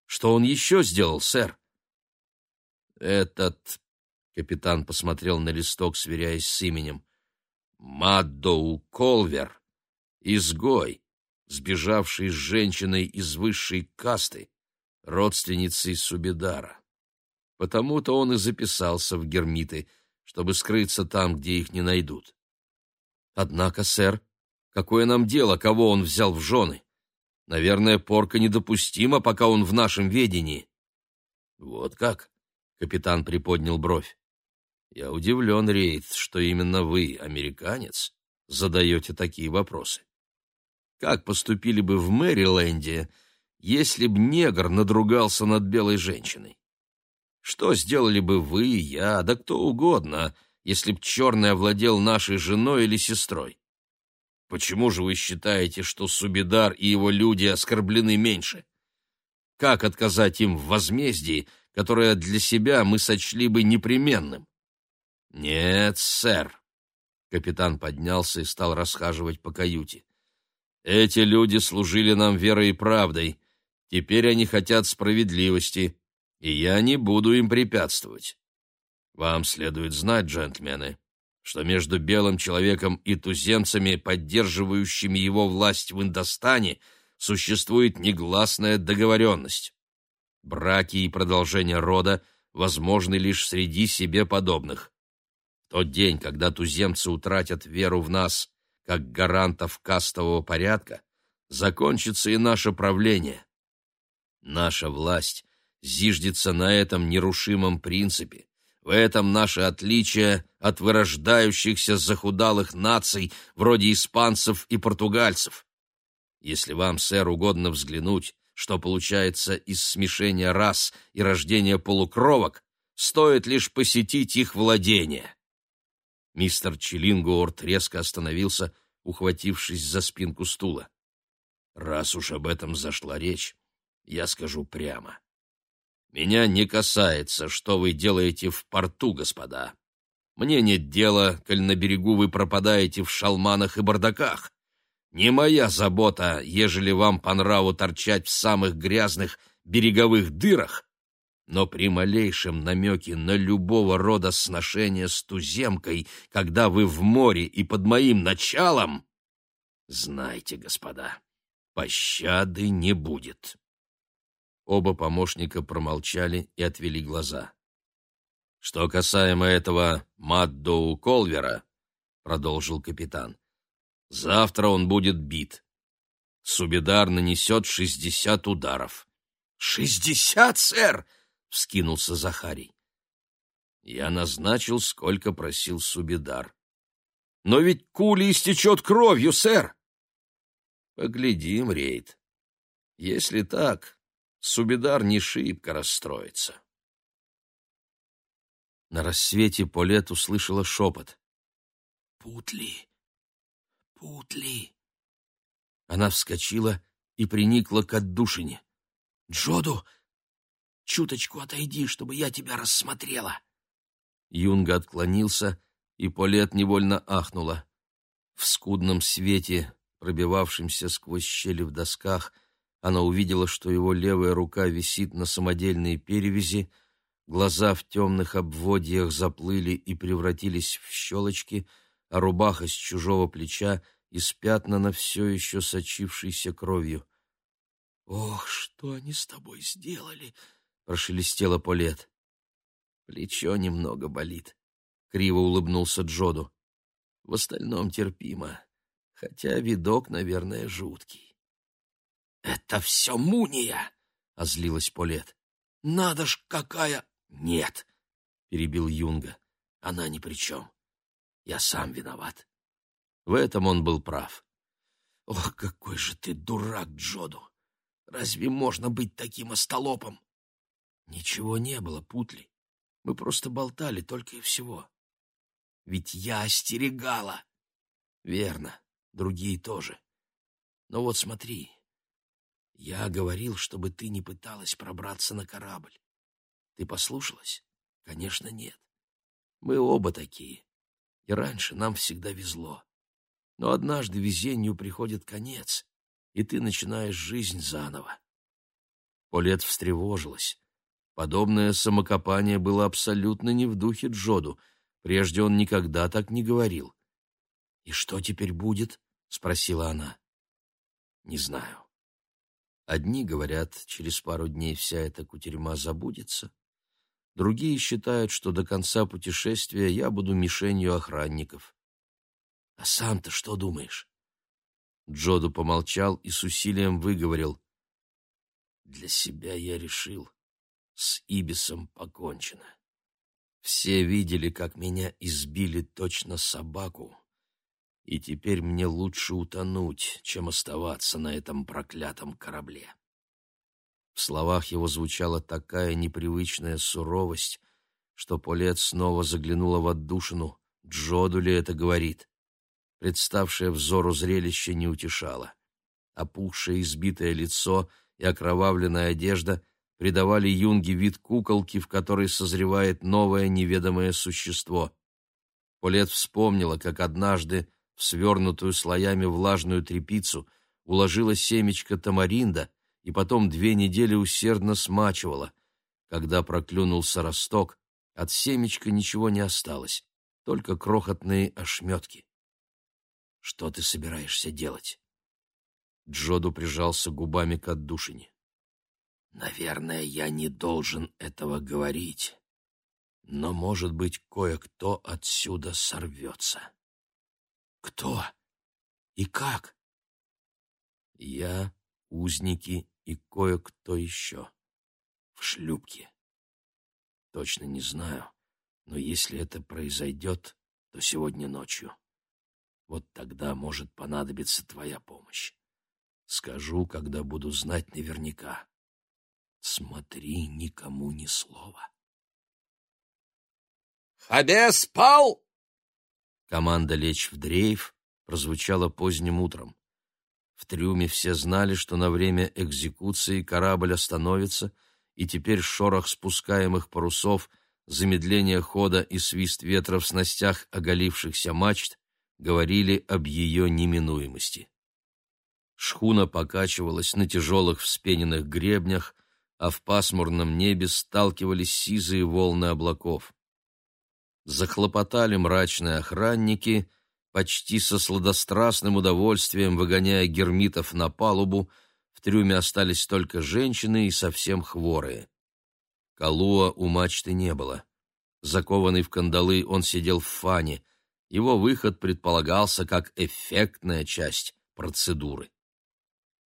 Что он еще сделал, сэр? Этот... Капитан посмотрел на листок, сверяясь с именем. Маддоу Колвер, изгой, сбежавший с женщиной из высшей касты, родственницей Субидара. Потому-то он и записался в гермиты, чтобы скрыться там, где их не найдут. Однако, сэр, какое нам дело, кого он взял в жены? Наверное, порка недопустима, пока он в нашем ведении. Вот как? Капитан приподнял бровь. Я удивлен, Рейд, что именно вы, американец, задаете такие вопросы. Как поступили бы в Мэриленде, если б негр надругался над белой женщиной? Что сделали бы вы, я, да кто угодно, если б черный овладел нашей женой или сестрой? Почему же вы считаете, что Субидар и его люди оскорблены меньше? Как отказать им в возмездии, которое для себя мы сочли бы непременным? Нет, сэр. Капитан поднялся и стал расхаживать по каюте. Эти люди служили нам верой и правдой. Теперь они хотят справедливости и я не буду им препятствовать. Вам следует знать, джентльмены, что между белым человеком и туземцами, поддерживающими его власть в Индостане, существует негласная договоренность. Браки и продолжение рода возможны лишь среди себе подобных. В тот день, когда туземцы утратят веру в нас, как гарантов кастового порядка, закончится и наше правление. Наша власть зиждется на этом нерушимом принципе. В этом наше отличие от вырождающихся захудалых наций, вроде испанцев и португальцев. Если вам, сэр, угодно взглянуть, что получается из смешения рас и рождения полукровок, стоит лишь посетить их владение. Мистер Чилингуорт резко остановился, ухватившись за спинку стула. Раз уж об этом зашла речь, я скажу прямо. Меня не касается, что вы делаете в порту, господа. Мне нет дела, коль на берегу вы пропадаете в шалманах и бардаках. Не моя забота, ежели вам по нраву торчать в самых грязных береговых дырах, но при малейшем намеке на любого рода сношение с туземкой, когда вы в море и под моим началом, знайте, господа, пощады не будет. Оба помощника промолчали и отвели глаза. «Что касаемо этого Маддоу Колвера», — продолжил капитан, — «завтра он будет бит. Субидар нанесет шестьдесят ударов». «Шестьдесят, сэр!» — вскинулся Захарий. Я назначил, сколько просил Субидар. «Но ведь куля истечет кровью, сэр!» «Поглядим, Рейд. Если так, Субидар не шибко расстроится. На рассвете Полет услышала шепот. «Путли! Путли!» Она вскочила и приникла к отдушине. «Джоду, чуточку отойди, чтобы я тебя рассмотрела!» Юнга отклонился, и Полет невольно ахнула. В скудном свете, пробивавшемся сквозь щели в досках, она увидела, что его левая рука висит на самодельной перевязи, глаза в темных обводьях заплыли и превратились в щелочки, а рубаха с чужого плеча испятнана все еще сочившейся кровью. «Ох, что они с тобой сделали!» — прошелестела Полет. «Плечо немного болит», — криво улыбнулся Джоду. «В остальном терпимо, хотя видок, наверное, жуткий». «Это все Муния!» — озлилась Полет. «Надо ж, какая...» «Нет», — перебил Юнга, — «она ни при чем. Я сам виноват». В этом он был прав. «Ох, какой же ты дурак, Джоду! Разве можно быть таким остолопом?» «Ничего не было, Путли. Мы просто болтали только и всего». «Ведь я остерегала!» «Верно, другие тоже. Но вот смотри, я говорил, чтобы ты не пыталась пробраться на корабль. Ты послушалась? Конечно, нет. Мы оба такие. И раньше нам всегда везло. Но однажды везению приходит конец, и ты начинаешь жизнь заново. Полет встревожилась. Подобное самокопание было абсолютно не в духе Джоду. Прежде он никогда так не говорил. «И что теперь будет?» — спросила она. «Не знаю. Одни говорят, через пару дней вся эта кутерьма забудется. Другие считают, что до конца путешествия я буду мишенью охранников. А сам-то что думаешь? Джоду помолчал и с усилием выговорил. Для себя я решил, с Ибисом покончено. Все видели, как меня избили точно собаку, и теперь мне лучше утонуть, чем оставаться на этом проклятом корабле. В словах его звучала такая непривычная суровость, что Полет снова заглянула в отдушину. Джоду ли это говорит? Представшее взору зрелище не утешало. Опухшее избитое лицо и окровавленная одежда придавали Юнге вид куколки, в которой созревает новое неведомое существо. Полет вспомнила, как однажды в свернутую слоями влажную тряпицу уложила семечко тамаринда и потом две недели усердно смачивала. Когда проклюнулся росток, от семечка ничего не осталось, только крохотные ошметки. Что ты собираешься делать? Джоду прижался губами к отдушине. Наверное, я не должен этого говорить, но, может быть, кое-кто отсюда сорвется. Кто и как? Я, узники и кое-кто еще. В шлюпке. Точно не знаю, но если это произойдет, то сегодня ночью. Вот тогда может понадобиться твоя помощь. Скажу, когда буду знать наверняка. Смотри, никому ни слова. «Хабес спал!» Команда «Лечь в дрейф» прозвучала поздним утром. В трюме все знали, что на время экзекуции корабль остановится, и теперь шорох спускаемых парусов, замедление хода и свист ветра в снастях оголившихся мачт говорили об ее неминуемости. Шхуна покачивалась на тяжелых вспененных гребнях, а в пасмурном небе сталкивались сизые волны облаков. Захлопотали мрачные охранники, почти со сладострастным удовольствием выгоняя гермитов на палубу, в трюме остались только женщины и совсем хворые. Калуа у мачты не было. Закованный в кандалы, он сидел в фане — его выход предполагался как эффектная часть процедуры.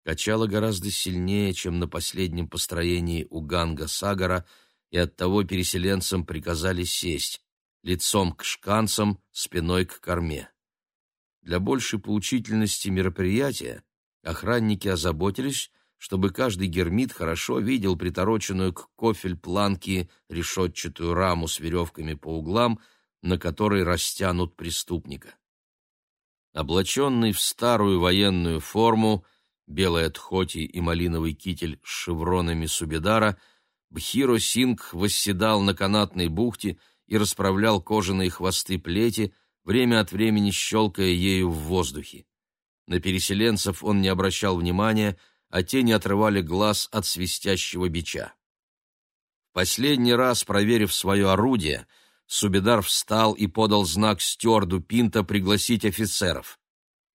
Качало гораздо сильнее, чем на последнем построении у Ганга Сагара, и оттого переселенцам приказали сесть, лицом к шканцам, спиной к корме. Для большей поучительности мероприятия охранники озаботились, чтобы каждый гермит хорошо видел притороченную к кофель планки решетчатую раму с веревками по углам, на которой растянут преступника. Облаченный в старую военную форму, белая тхоти и малиновый китель с шевронами Субедара, Бхиро Синг восседал на канатной бухте и расправлял кожаные хвосты плети, время от времени щелкая ею в воздухе. На переселенцев он не обращал внимания, а те не отрывали глаз от свистящего бича. Последний раз, проверив свое орудие, Субедар встал и подал знак стюарду Пинта пригласить офицеров.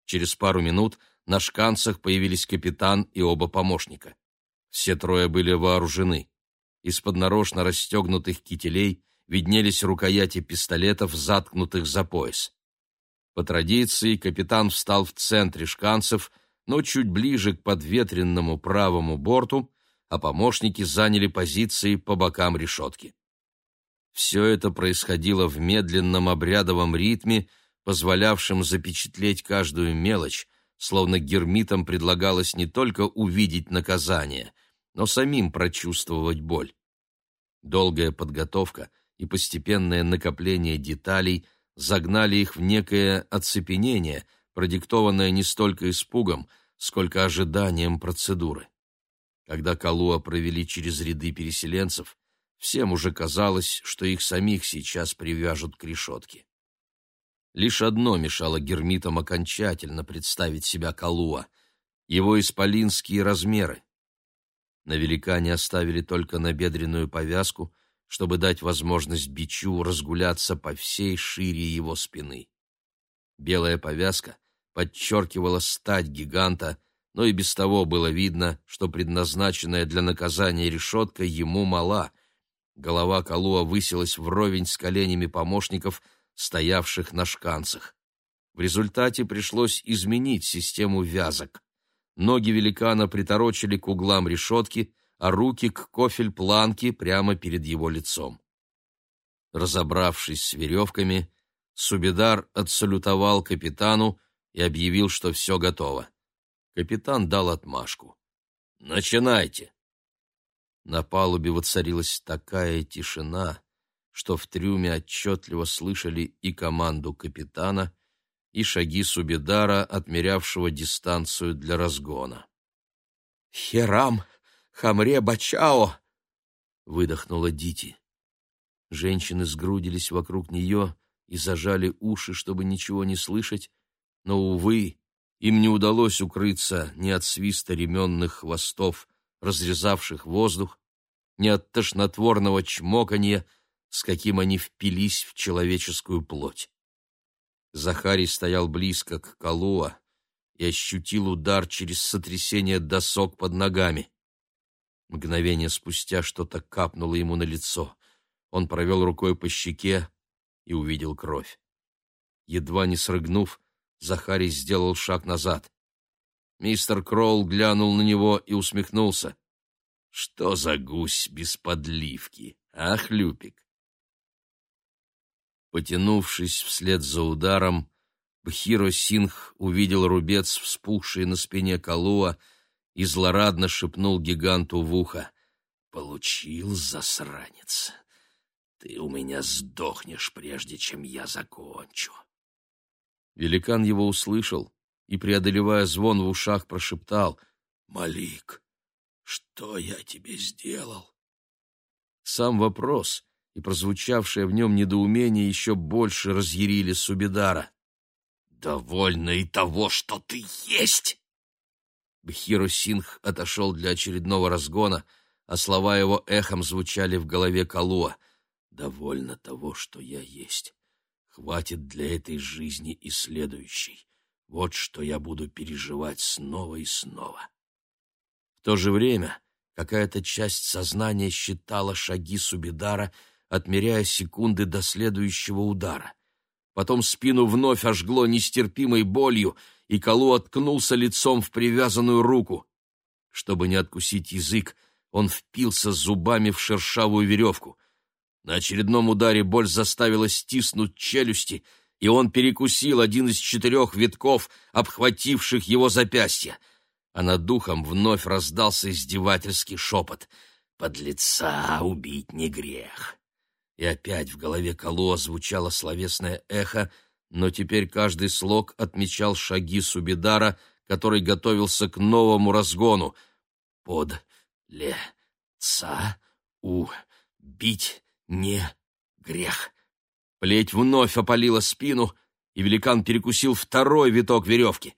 Через пару минут на шканцах появились капитан и оба помощника. Все трое были вооружены. Из-под нарочно расстегнутых кителей виднелись рукояти пистолетов, заткнутых за пояс. По традиции капитан встал в центре шканцев, но чуть ближе к подветренному правому борту, а помощники заняли позиции по бокам решетки. Все это происходило в медленном обрядовом ритме, позволявшем запечатлеть каждую мелочь, словно гермитам предлагалось не только увидеть наказание, но самим прочувствовать боль. Долгая подготовка и постепенное накопление деталей загнали их в некое оцепенение, продиктованное не столько испугом, сколько ожиданием процедуры. Когда Калуа провели через ряды переселенцев, всем уже казалось, что их самих сейчас привяжут к решетке. Лишь одно мешало гермитам окончательно представить себя Калуа — его исполинские размеры. На великане оставили только набедренную повязку — чтобы дать возможность бичу разгуляться по всей шире его спины. Белая повязка подчеркивала стать гиганта, но и без того было видно, что предназначенная для наказания решетка ему мала. Голова Калуа высилась вровень с коленями помощников, стоявших на шканцах. В результате пришлось изменить систему вязок. Ноги великана приторочили к углам решетки, а руки к кофель-планке прямо перед его лицом. Разобравшись с веревками, Субедар отсалютовал капитану и объявил, что все готово. Капитан дал отмашку. «Начинайте!» На палубе воцарилась такая тишина, что в трюме отчетливо слышали и команду капитана, и шаги Субедара, отмерявшего дистанцию для разгона. «Херам!» Хамре Бачао!» — выдохнула Дити. Женщины сгрудились вокруг нее и зажали уши, чтобы ничего не слышать, но, увы, им не удалось укрыться ни от свиста ременных хвостов, разрезавших воздух, ни от тошнотворного чмоканья, с каким они впились в человеческую плоть. Захарий стоял близко к Калуа и ощутил удар через сотрясение досок под ногами. Мгновение спустя что-то капнуло ему на лицо. Он провел рукой по щеке и увидел кровь. Едва не срыгнув, Захарий сделал шаг назад. Мистер Кролл глянул на него и усмехнулся. «Что за гусь без подливки, а, хлюпик?» Потянувшись вслед за ударом, Бхиро Сингх увидел рубец, вспухший на спине Калуа, и злорадно шепнул гиганту в ухо. «Получил, засранец! Ты у меня сдохнешь, прежде чем я закончу!» Великан его услышал и, преодолевая звон в ушах, прошептал «Малик, что я тебе сделал?» Сам вопрос и прозвучавшее в нем недоумение еще больше разъярили Субидара. «Довольно и того, что ты есть!» Бхиру Сингх отошел для очередного разгона, а слова его эхом звучали в голове Калуа. «Довольно того, что я есть. Хватит для этой жизни и следующей. Вот что я буду переживать снова и снова». В то же время какая-то часть сознания считала шаги Субидара, отмеряя секунды до следующего удара. Потом спину вновь ожгло нестерпимой болью — и Калу откнулся лицом в привязанную руку. Чтобы не откусить язык, он впился зубами в шершавую веревку. На очередном ударе боль заставила стиснуть челюсти, и он перекусил один из четырех витков, обхвативших его запястья. а над духом вновь раздался издевательский шепот. «Подлеца убить не грех!» И опять в голове Калуа звучало словесное эхо, но теперь каждый слог отмечал шаги Субидара, который готовился к новому разгону. «Под ле ца у бить не грех». Плеть вновь опалила спину, и великан перекусил второй виток веревки.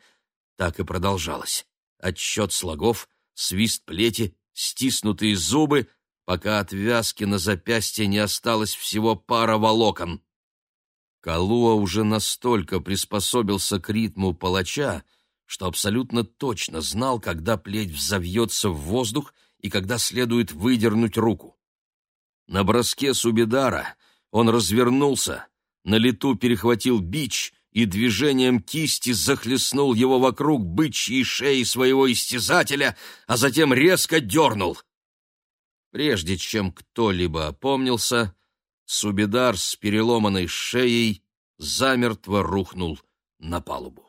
Так и продолжалось. Отсчет слогов, свист плети, стиснутые зубы, пока от вязки на запястье не осталось всего пара волокон. Калуа уже настолько приспособился к ритму палача, что абсолютно точно знал, когда плеть взовьется в воздух и когда следует выдернуть руку. На броске Субидара он развернулся, на лету перехватил бич и движением кисти захлестнул его вокруг бычьей шеи своего истязателя, а затем резко дернул. Прежде чем кто-либо опомнился, Субидар с переломанной шеей замертво рухнул на палубу.